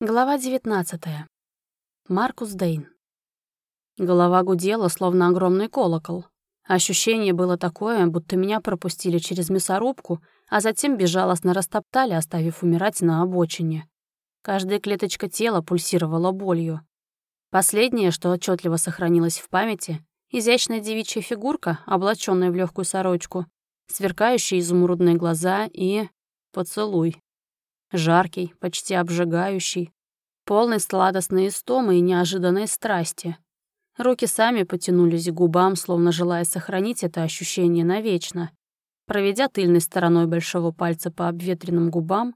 Глава 19. Маркус Дейн. Голова гудела, словно огромный колокол. Ощущение было такое, будто меня пропустили через мясорубку, а затем безжалостно растоптали, оставив умирать на обочине. Каждая клеточка тела пульсировала болью. Последнее, что отчетливо сохранилось в памяти, изящная девичья фигурка, облаченная в легкую сорочку, сверкающие изумрудные глаза и... поцелуй. Жаркий, почти обжигающий, полный сладостной истомы и неожиданной страсти. Руки сами потянулись к губам, словно желая сохранить это ощущение навечно. Проведя тыльной стороной большого пальца по обветренным губам,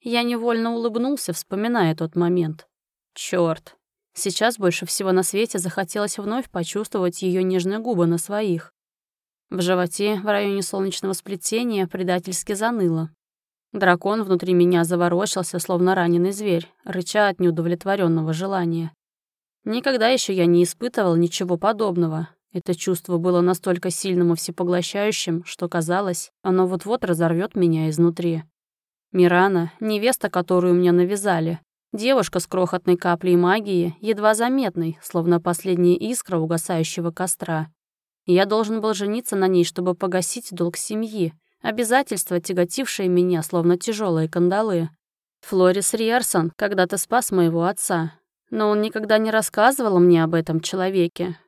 я невольно улыбнулся, вспоминая тот момент. Чёрт! Сейчас больше всего на свете захотелось вновь почувствовать ее нежные губы на своих. В животе, в районе солнечного сплетения, предательски заныло. Дракон внутри меня заворочился, словно раненый зверь, рыча от неудовлетворенного желания. Никогда еще я не испытывал ничего подобного. Это чувство было настолько сильным и всепоглощающим, что казалось, оно вот-вот разорвет меня изнутри. Мирана, невеста, которую мне навязали, девушка с крохотной каплей магии, едва заметной, словно последняя искра угасающего костра. Я должен был жениться на ней, чтобы погасить долг семьи, Обязательства, тяготившие меня, словно тяжелые кандалы. Флорис Риерсон когда-то спас моего отца, но он никогда не рассказывал мне об этом человеке.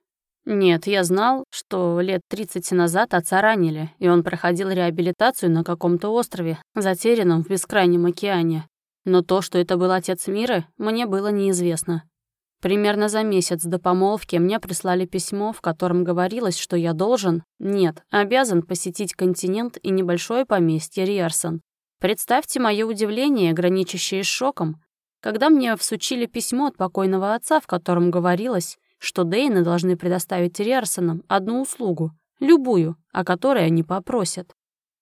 Нет, я знал, что лет 30 назад отца ранили, и он проходил реабилитацию на каком-то острове, затерянном в бескрайнем океане. Но то, что это был отец мира, мне было неизвестно. Примерно за месяц до помолвки мне прислали письмо, в котором говорилось, что я должен, нет, обязан посетить континент и небольшое поместье Риарсон. Представьте мое удивление, граничащее с шоком, когда мне всучили письмо от покойного отца, в котором говорилось, что Дейны должны предоставить Риарсонам одну услугу, любую, о которой они попросят.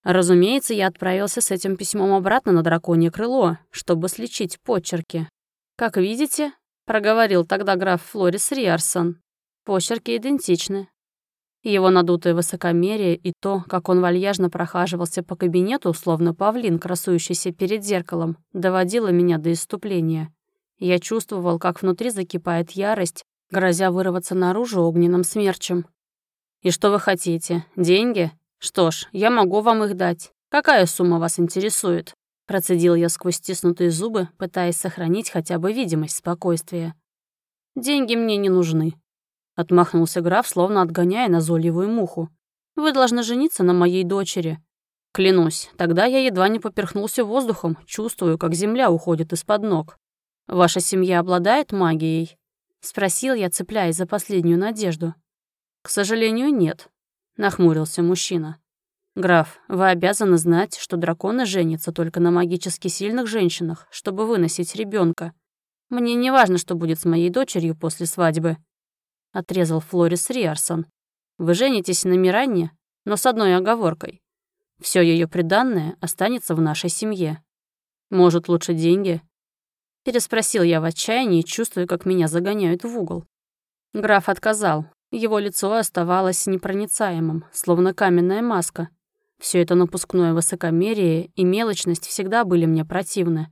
Разумеется, я отправился с этим письмом обратно на драконье крыло, чтобы слечить почерки. Как видите, — проговорил тогда граф Флорис Риарсон. Почерки идентичны. Его надутое высокомерие и то, как он вальяжно прохаживался по кабинету, словно павлин, красующийся перед зеркалом, доводило меня до иступления. Я чувствовал, как внутри закипает ярость, грозя вырваться наружу огненным смерчем. «И что вы хотите? Деньги? Что ж, я могу вам их дать. Какая сумма вас интересует?» Процедил я сквозь стиснутые зубы, пытаясь сохранить хотя бы видимость спокойствия. «Деньги мне не нужны», — отмахнулся граф, словно отгоняя назойливую муху. «Вы должны жениться на моей дочери». Клянусь, тогда я едва не поперхнулся воздухом, чувствую, как земля уходит из-под ног. «Ваша семья обладает магией?» — спросил я, цепляясь за последнюю надежду. «К сожалению, нет», — нахмурился мужчина. «Граф, вы обязаны знать, что драконы женятся только на магически сильных женщинах, чтобы выносить ребенка. Мне не важно, что будет с моей дочерью после свадьбы», — отрезал Флорис Риарсон. «Вы женитесь на Миранне, но с одной оговоркой. Все ее приданное останется в нашей семье. Может, лучше деньги?» Переспросил я в отчаянии, чувствуя, как меня загоняют в угол. Граф отказал. Его лицо оставалось непроницаемым, словно каменная маска, все это напускное высокомерие и мелочность всегда были мне противны.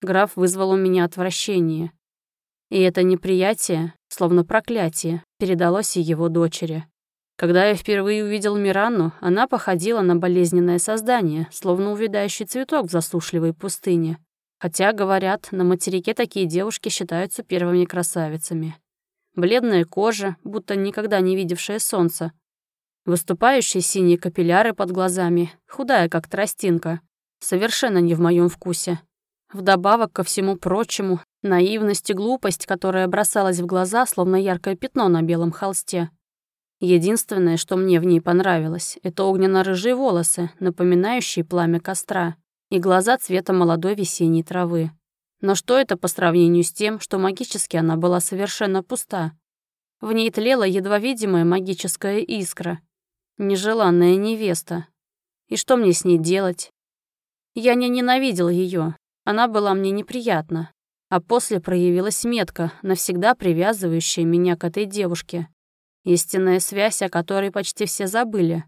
Граф вызвал у меня отвращение. И это неприятие, словно проклятие, передалось и его дочери. Когда я впервые увидел Миранну, она походила на болезненное создание, словно увядающий цветок в засушливой пустыне. Хотя, говорят, на материке такие девушки считаются первыми красавицами. Бледная кожа, будто никогда не видевшая солнца, Выступающие синие капилляры под глазами, худая, как тростинка. Совершенно не в моем вкусе. Вдобавок ко всему прочему, наивность и глупость, которая бросалась в глаза, словно яркое пятно на белом холсте. Единственное, что мне в ней понравилось, это огненно-рыжие волосы, напоминающие пламя костра, и глаза цвета молодой весенней травы. Но что это по сравнению с тем, что магически она была совершенно пуста? В ней тлела едва видимая магическая искра, Нежеланная невеста. И что мне с ней делать? Я не ненавидел ее, она была мне неприятна. А после проявилась метка, навсегда привязывающая меня к этой девушке. Истинная связь, о которой почти все забыли.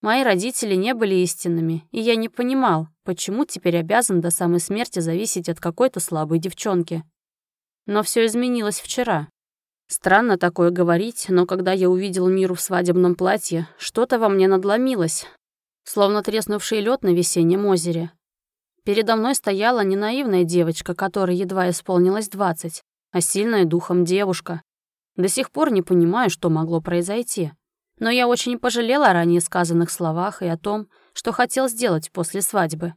Мои родители не были истинными, и я не понимал, почему теперь обязан до самой смерти зависеть от какой-то слабой девчонки. Но все изменилось вчера. Странно такое говорить, но когда я увидел Миру в свадебном платье, что-то во мне надломилось, словно треснувший лед на весеннем озере. Передо мной стояла не наивная девочка, которой едва исполнилось двадцать, а сильная духом девушка. До сих пор не понимаю, что могло произойти. Но я очень пожалела о ранее сказанных словах и о том, что хотел сделать после свадьбы.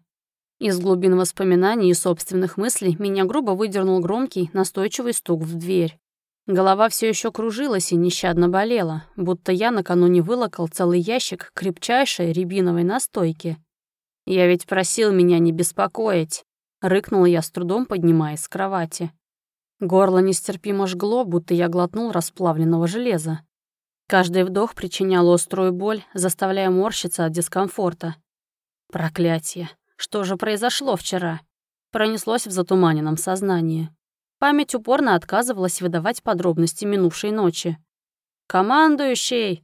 Из глубин воспоминаний и собственных мыслей меня грубо выдернул громкий, настойчивый стук в дверь. Голова все еще кружилась и нещадно болела, будто я накануне вылокал целый ящик крепчайшей рябиновой настойки. «Я ведь просил меня не беспокоить», — рыкнула я с трудом, поднимаясь с кровати. Горло нестерпимо жгло, будто я глотнул расплавленного железа. Каждый вдох причинял острую боль, заставляя морщиться от дискомфорта. Проклятие. Что же произошло вчера? Пронеслось в затуманенном сознании. Память упорно отказывалась выдавать подробности минувшей ночи. «Командующий!»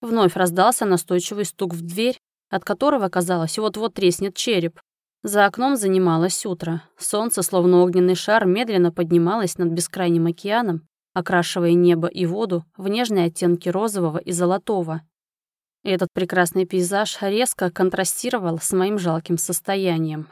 Вновь раздался настойчивый стук в дверь, от которого, казалось, вот-вот треснет череп. За окном занималось утро. Солнце, словно огненный шар, медленно поднималось над бескрайним океаном, окрашивая небо и воду в нежные оттенки розового и золотого. Этот прекрасный пейзаж резко контрастировал с моим жалким состоянием.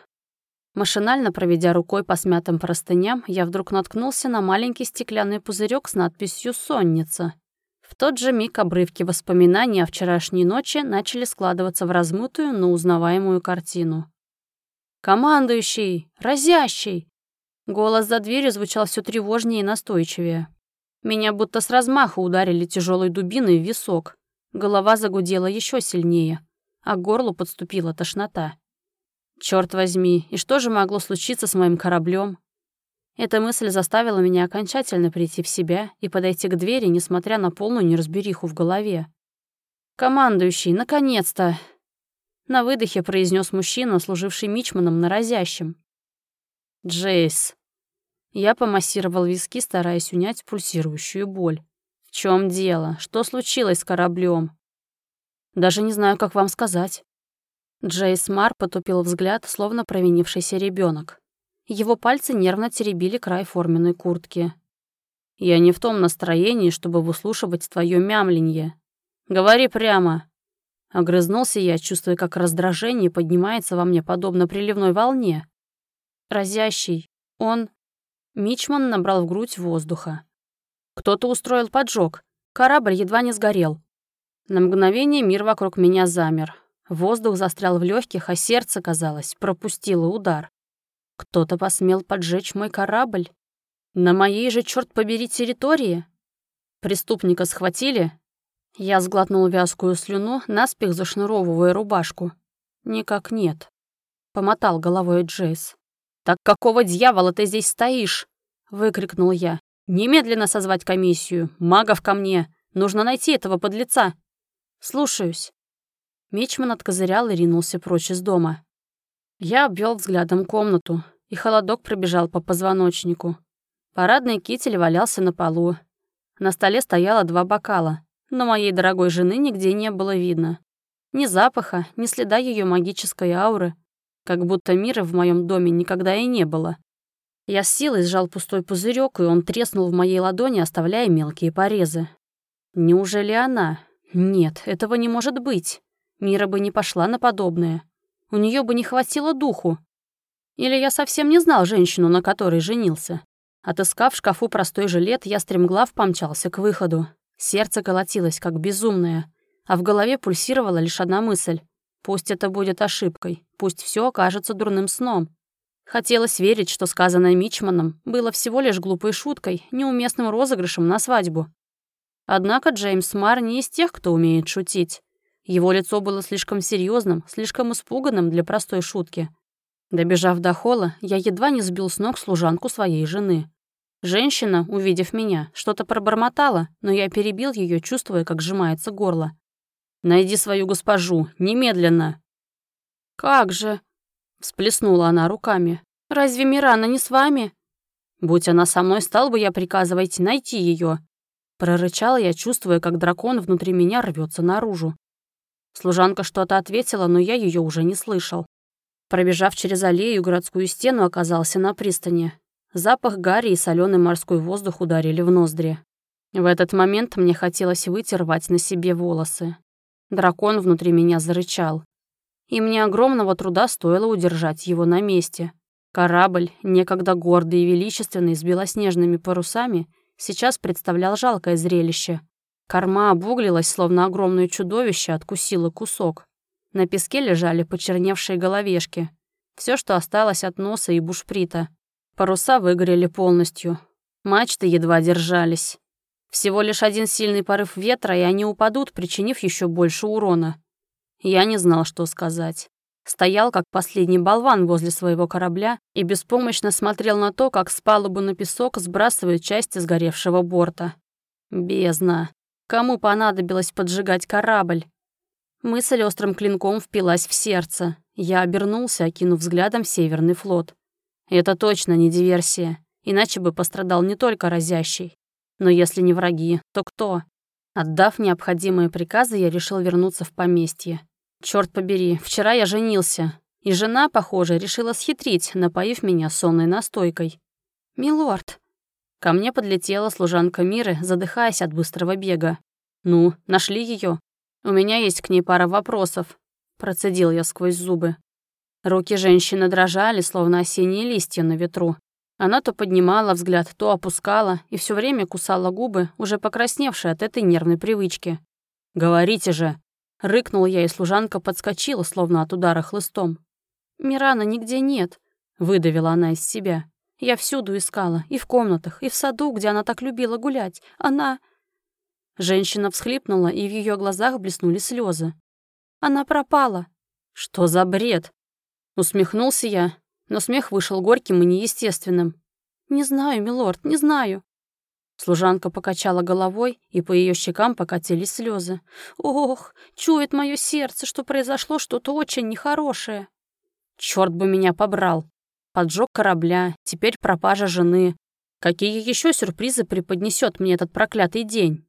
Машинально проведя рукой по смятым простыням, я вдруг наткнулся на маленький стеклянный пузырек с надписью «Сонница». В тот же миг обрывки воспоминаний о вчерашней ночи начали складываться в размытую, но узнаваемую картину. «Командующий! Разящий!» Голос за дверью звучал все тревожнее и настойчивее. Меня будто с размаху ударили тяжелой дубиной в висок. Голова загудела еще сильнее, а к горлу подступила тошнота. Черт возьми, и что же могло случиться с моим кораблем? Эта мысль заставила меня окончательно прийти в себя и подойти к двери, несмотря на полную неразбериху в голове. «Командующий, наконец-то!» На выдохе произнес мужчина, служивший мичманом на разящем. «Джейс». Я помассировал виски, стараясь унять пульсирующую боль. «В чем дело? Что случилось с кораблем? «Даже не знаю, как вам сказать». Джейс Мар потупил взгляд, словно провинившийся ребенок. Его пальцы нервно теребили край форменной куртки. «Я не в том настроении, чтобы выслушивать твое мямленье. Говори прямо». Огрызнулся я, чувствуя, как раздражение поднимается во мне, подобно приливной волне. Разящий. Он... Мичман набрал в грудь воздуха. Кто-то устроил поджог. Корабль едва не сгорел. На мгновение мир вокруг меня замер. Воздух застрял в легких, а сердце, казалось, пропустило удар. Кто-то посмел поджечь мой корабль. На моей же, черт побери, территории. Преступника схватили. Я сглотнул вязкую слюну, наспех зашнуровывая рубашку. Никак нет. Помотал головой Джейс. «Так какого дьявола ты здесь стоишь?» — выкрикнул я. «Немедленно созвать комиссию. Магов ко мне. Нужно найти этого подлеца». «Слушаюсь». Мичман откозырял и ринулся прочь из дома. Я обвел взглядом комнату, и холодок пробежал по позвоночнику. Парадный китель валялся на полу. На столе стояло два бокала, но моей дорогой жены нигде не было видно. Ни запаха, ни следа ее магической ауры, как будто мира в моем доме никогда и не было. Я с силой сжал пустой пузырек, и он треснул в моей ладони, оставляя мелкие порезы. Неужели она? Нет, этого не может быть. Мира бы не пошла на подобное. У нее бы не хватило духу. Или я совсем не знал женщину, на которой женился. Отыскав в шкафу простой жилет, я стремглав помчался к выходу. Сердце колотилось, как безумное, а в голове пульсировала лишь одна мысль. Пусть это будет ошибкой, пусть все окажется дурным сном. Хотелось верить, что сказанное Мичманом было всего лишь глупой шуткой, неуместным розыгрышем на свадьбу. Однако Джеймс Мар не из тех, кто умеет шутить. Его лицо было слишком серьезным, слишком испуганным для простой шутки. Добежав до холла, я едва не сбил с ног служанку своей жены. Женщина, увидев меня, что-то пробормотала, но я перебил ее, чувствуя, как сжимается горло. «Найди свою госпожу, немедленно!» «Как же?» Всплеснула она руками. «Разве Мирана не с вами?» «Будь она со мной, стал бы я приказывать найти ее. Прорычала я, чувствуя, как дракон внутри меня рвется наружу. Служанка что-то ответила, но я ее уже не слышал. Пробежав через аллею городскую стену, оказался на пристани. Запах гари и соленый морской воздух ударили в ноздри. В этот момент мне хотелось выйти рвать на себе волосы. Дракон внутри меня зарычал. И мне огромного труда стоило удержать его на месте. Корабль, некогда гордый и величественный, с белоснежными парусами, сейчас представлял жалкое зрелище. Корма обуглилась, словно огромное чудовище откусило кусок. На песке лежали почерневшие головешки. Все, что осталось от носа и бушприта. Паруса выгорели полностью. Мачты едва держались. Всего лишь один сильный порыв ветра, и они упадут, причинив еще больше урона. Я не знал, что сказать. Стоял, как последний болван возле своего корабля и беспомощно смотрел на то, как с палубы на песок сбрасывают части сгоревшего борта. Бездна. Кому понадобилось поджигать корабль? Мысль острым клинком впилась в сердце. Я обернулся, окинув взглядом Северный флот. Это точно не диверсия, иначе бы пострадал не только разящий. Но если не враги, то кто? Отдав необходимые приказы, я решил вернуться в поместье. Черт побери, вчера я женился, и жена, похоже, решила схитрить, напоив меня сонной настойкой. «Милорд!» Ко мне подлетела служанка Миры, задыхаясь от быстрого бега. «Ну, нашли ее. У меня есть к ней пара вопросов», — процедил я сквозь зубы. Руки женщины дрожали, словно осенние листья на ветру. Она то поднимала взгляд, то опускала и все время кусала губы, уже покрасневшие от этой нервной привычки. «Говорите же!» — рыкнул я, и служанка подскочила, словно от удара хлыстом. «Мирана нигде нет», — выдавила она из себя. «Я всюду искала, и в комнатах, и в саду, где она так любила гулять. Она...» Женщина всхлипнула, и в ее глазах блеснули слезы. «Она пропала». «Что за бред?» Усмехнулся я, но смех вышел горьким и неестественным. «Не знаю, милорд, не знаю». Служанка покачала головой, и по ее щекам покатились слезы. «Ох, чует мое сердце, что произошло что-то очень нехорошее». Черт бы меня побрал. Поджог корабля, теперь пропажа жены. Какие еще сюрпризы преподнесет мне этот проклятый день?